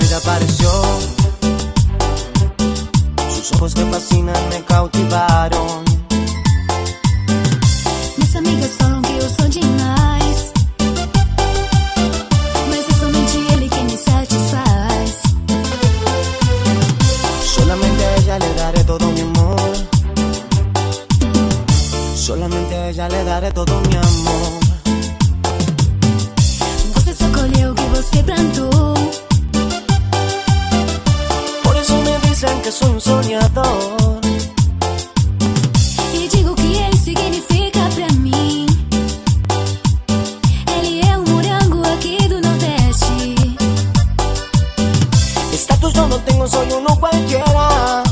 ella apareció. Sus ojos que fascinan me cautivaron. Mis amigas falam que eu sou demais. Mas es solamente ele quien me satisfaz. Solamente a ella le daré todo mi amor. Solamente a ella le daré todo mi amor. Que soy un soñador. E digo que ele significa pra mim. Ele é um morango aqui do Nordeste. Estatus yo no tengo, soy uno cualquiera.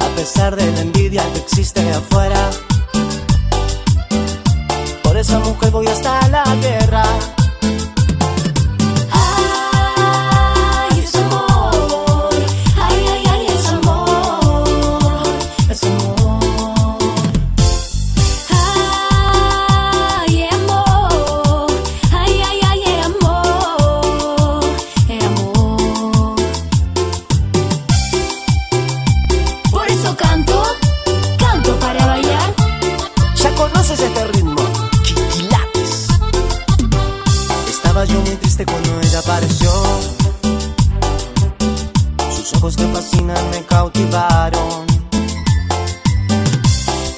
A pesar de la envidia que existe afuera. Por esa mujer voy hasta la guerra. Triste cuando ella apareció. Sus ojos que fascinan me cautivaron.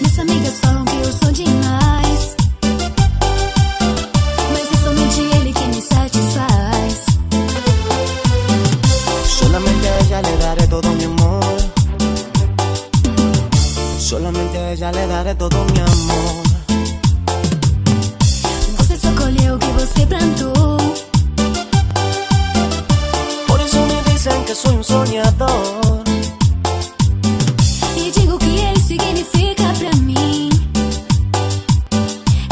Minhas amigas falam que eu sou demais. Mas é somente ele que me satisfaz. Solamente a ella le daré todo mi amor. Solamente a ella le daré todo mi amor. Soy un soñador. E digo que ele significa pra mim.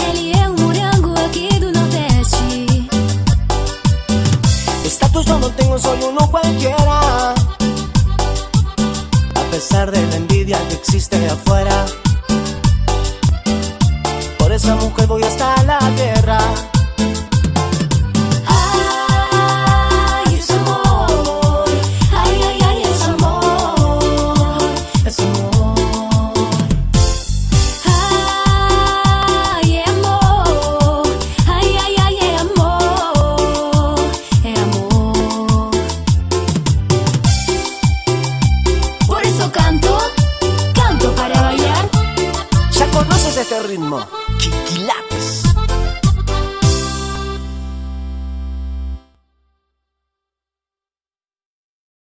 Ele é um morango aqui do Nordeste. Estatus yo no tengo, soy uno cualquiera. A pesar de la envidia que existe afuera. Por esa mujer voy hasta la guerra. canto, canto para bailar. Ya conoces este ritmo, Kikilak.